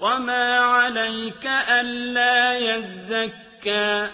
وَمَا عَلَيْكَ أَلَّا يَزَّكَّىٰ